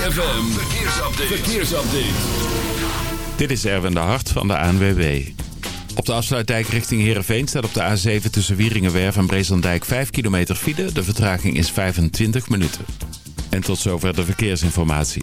ZFM, verkeersupdate. verkeersupdate. Dit is Erwin de Hart van de ANWB. Op de afsluitdijk richting Heerenveen staat op de A7 tussen Wieringenwerf en Breeslandijk 5 kilometer file. De vertraging is 25 minuten. En tot zover de verkeersinformatie.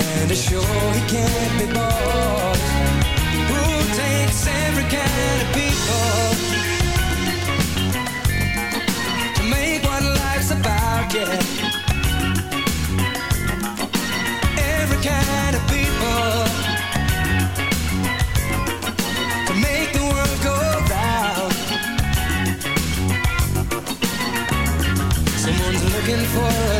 Trying to show he can't be bought Who takes every kind of people To make what life's about, yeah every kind of people to make the world go round. Someone's looking for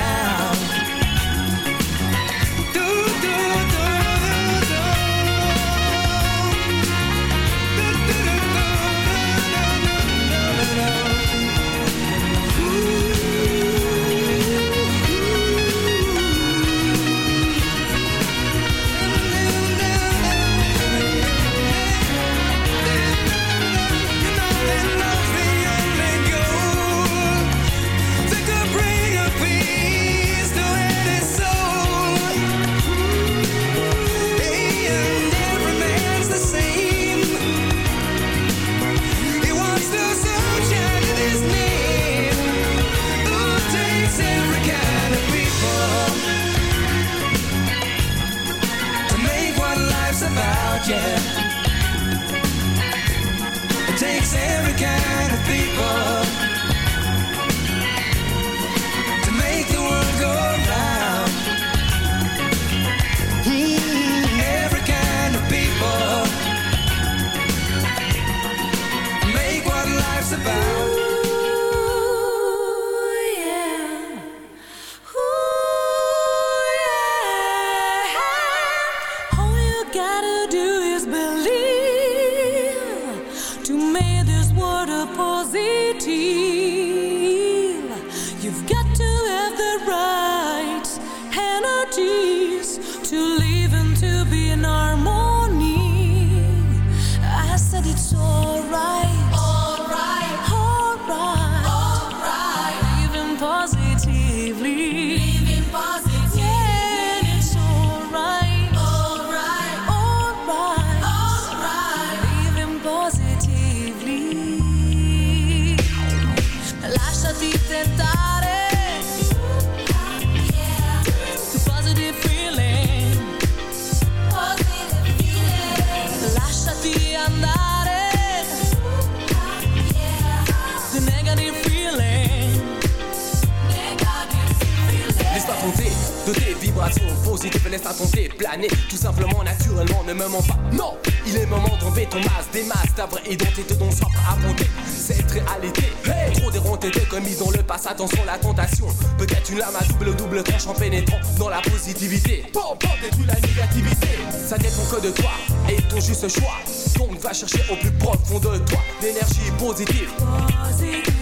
Des masques, ta vraie identité dont soif affronter Cette réalité, hey trop déronté t'es commis dans le passé Attention la tentation, peut-être une lame à double double tranche En pénétrant dans la positivité. Bon, bon, détruis la négativité. Ça dépend que de toi et ton juste choix. Donc va chercher au plus profond de toi. L'énergie positive.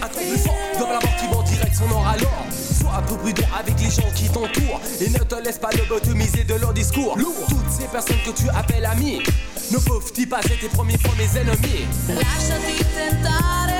Un plus fort. Dans la mort qui va en direction nord alors. Sois un peu prudent avec les gens qui t'entourent. Et ne te laisse pas lobotomiser de leur discours. Toutes ces personnes que tu appelles amis No pauvre pas a été premiers fois mes ennemis. Lasciati tentare.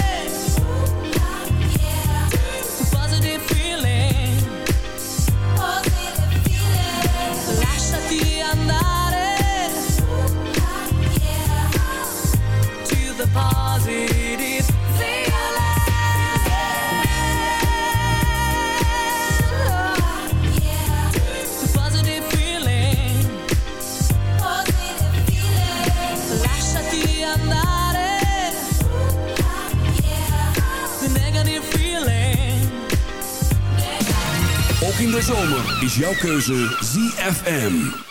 jouw ZFM.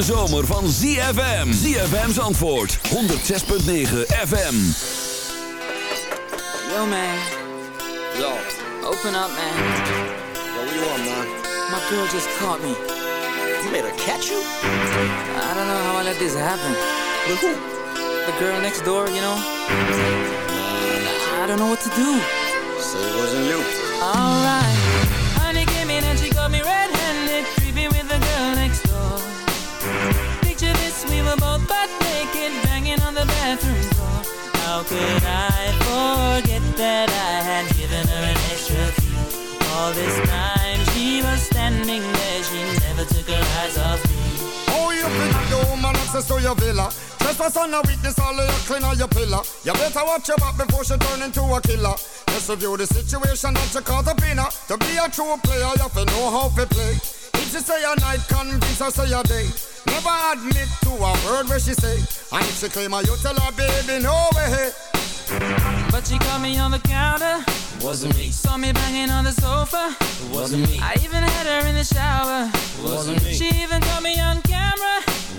Hete zomer van ZFM. ZFM's antwoord 106.9 FM. Yo, man. Yo. Open up, man. Yo, what you want, man? My girl just caught me. You made her catch you? I don't know how I let this happen. With who? The girl next door, you know? I don't know what to do. So it wasn't you. Alright. Honey How could I forget that I had given her an extra key? All this time she was standing there, she never took her eyes off me. Oh, you think the woman access to your villa? Trespass on a weakness, all of your clean on your pillar. You better watch your back before she turn into a killer. Just review the situation that you caught up in. To be a true player, you have to know how to play. If she say a night, convince her say a day. Never admit to a word where she say. And if she claim her, you tell her, baby, no way. But she caught me on the counter. Wasn't me. Saw me banging on the sofa. Wasn't me. I even had her in the shower. Wasn't me. She even caught me on camera.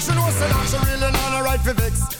She know say that she really not a right for vex.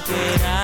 Could I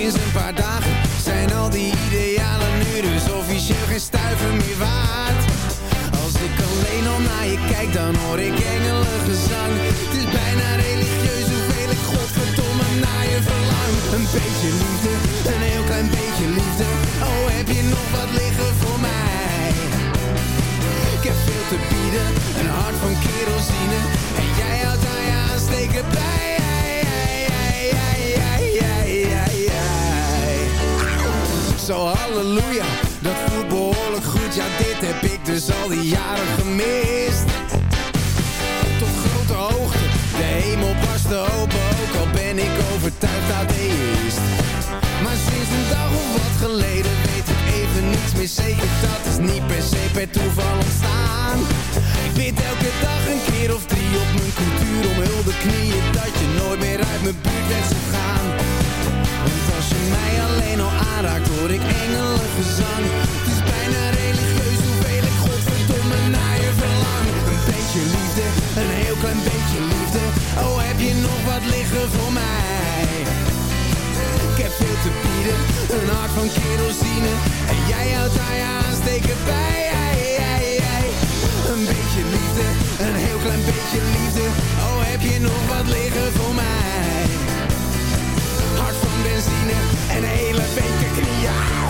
sinds een paar dagen. Zijn al die idealen nu Dus officieel geen stuiver meer waard. Als ik alleen al naar je kijk, dan hoor ik engelengezang Het is bijna religieus hoeveel ik godverdomme naar je verlang. Een beetje liefde, een heel klein beetje liefde. Oh, heb je nog wat liggen voor mij? Ik heb veel te bieden, een hart van kerosine. En jij houdt aan je aansteken bij Zo halleluja, dat voelt behoorlijk goed. Ja, dit heb ik dus al die jaren gemist. Tot grote hoogte, de hemel barstte open Ook. Al ben ik overtuigd atheïst Maar sinds een dag of wat geleden weet ik even niets meer zeker. Dat is niet per se per toeval ontstaan. Ik bid elke dag een keer of drie op mijn cultuur om hulde knieën. Dat je nooit meer uit mijn buurt weg zou gaan Want als je mij alleen al aanraakt hoor ik engelengezang Het is bijna religieus hoeveel ik godverdomme naar je verlang. Een beetje liefde, een heel klein beetje liefde. Oh heb je nog wat liggen voor mij? Ik heb veel te bieden, een hart van kerosine. En jij houdt aan je aansteken bij ei. Een beetje liefde, een heel klein beetje liefde. Oh, heb je nog wat liggen voor mij benzine en hele beker knieën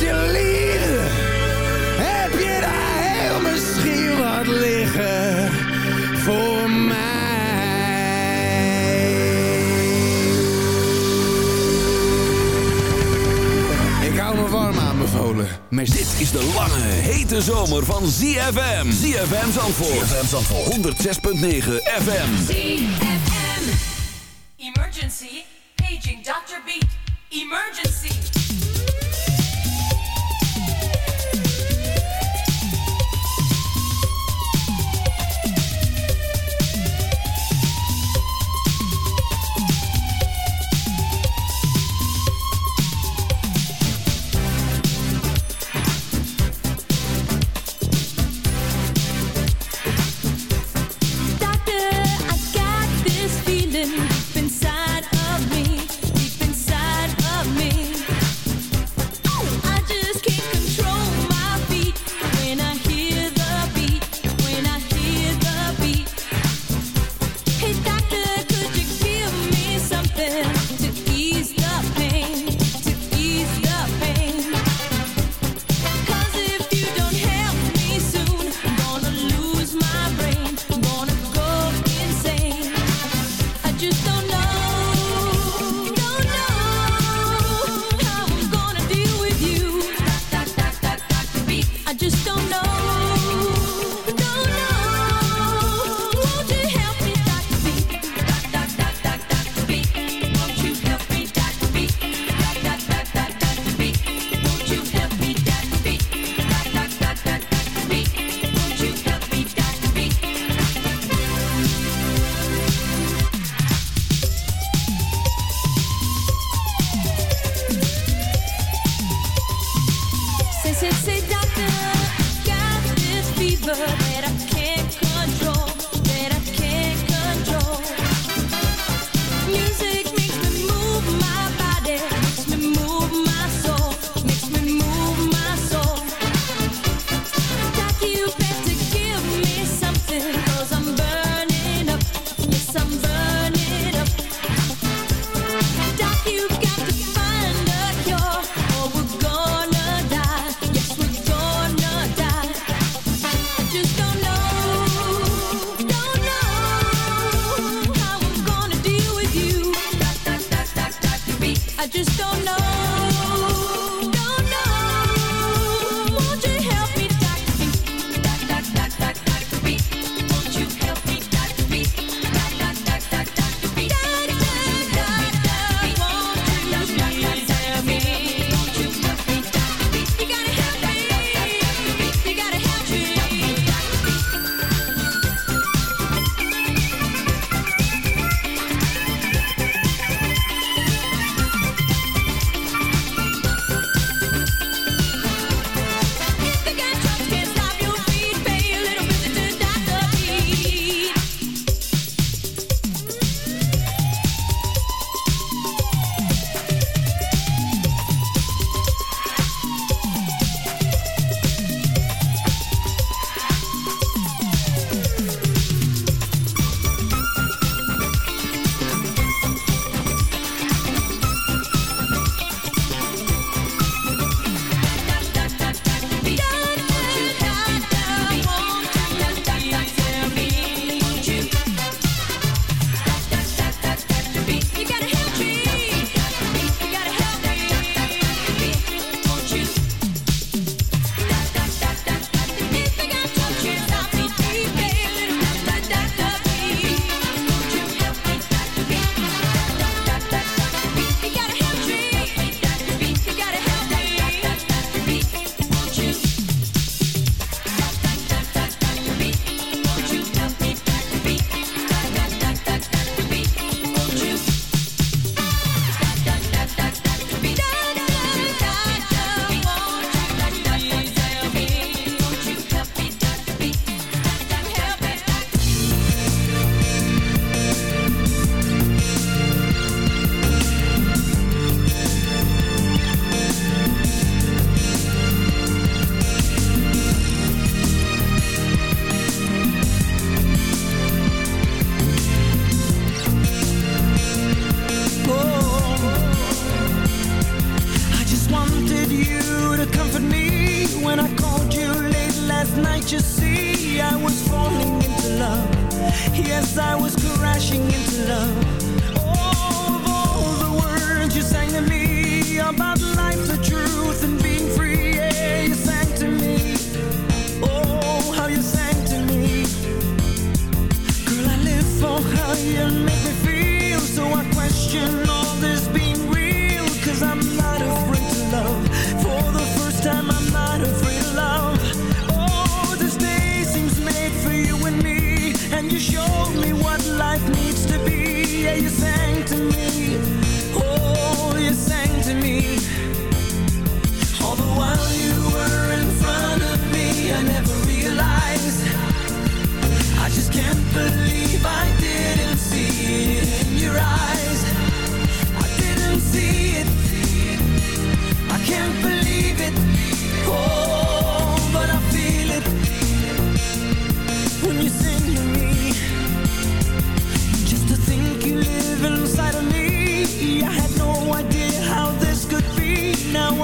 je? Heb je daar heel misschien wat liggen voor mij? Ik hou me warm aanbevolen. Maar dit is de lange, hete zomer van ZFM. ZFM Zandvoort. ZFM Zandvoort. 106.9 FM.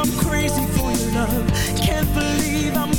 I'm crazy for your love. Can't believe I'm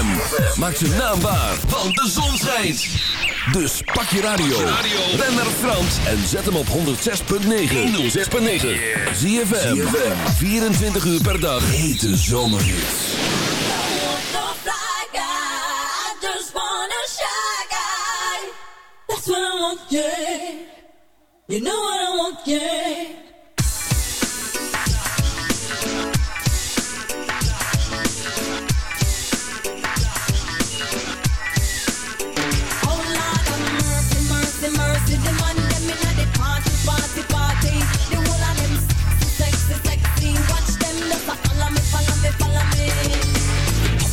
ZFM. Maak ze naambaar, want de zon schijnt. Dus pak je radio. Ben naar Frans en zet hem op 106.9. 106.9. ZFM. 24 uur per dag. Hete zomerhits. That's what I want, yeah. You know what I want, yeah.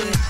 good.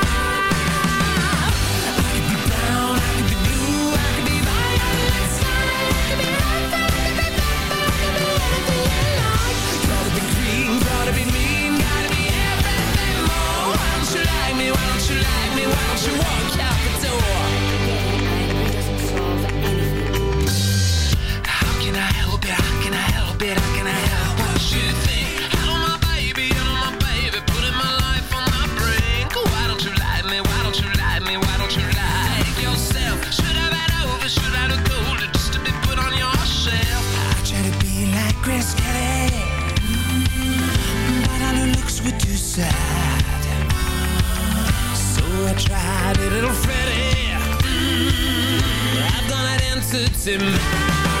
het in.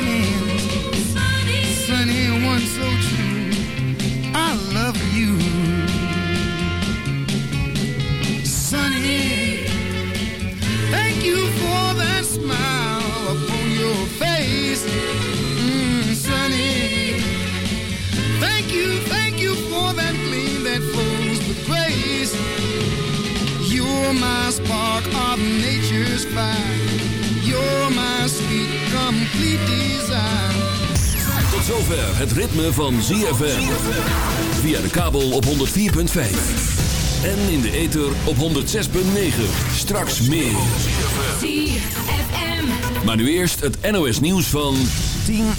spark of nature's fire. You're my sweet, complete desire. Tot zover het ritme van ZFM. Via de kabel op 104.5. En in de ether op 106.9. Straks meer. ZFM. Maar nu eerst het NOS nieuws van 10 uur.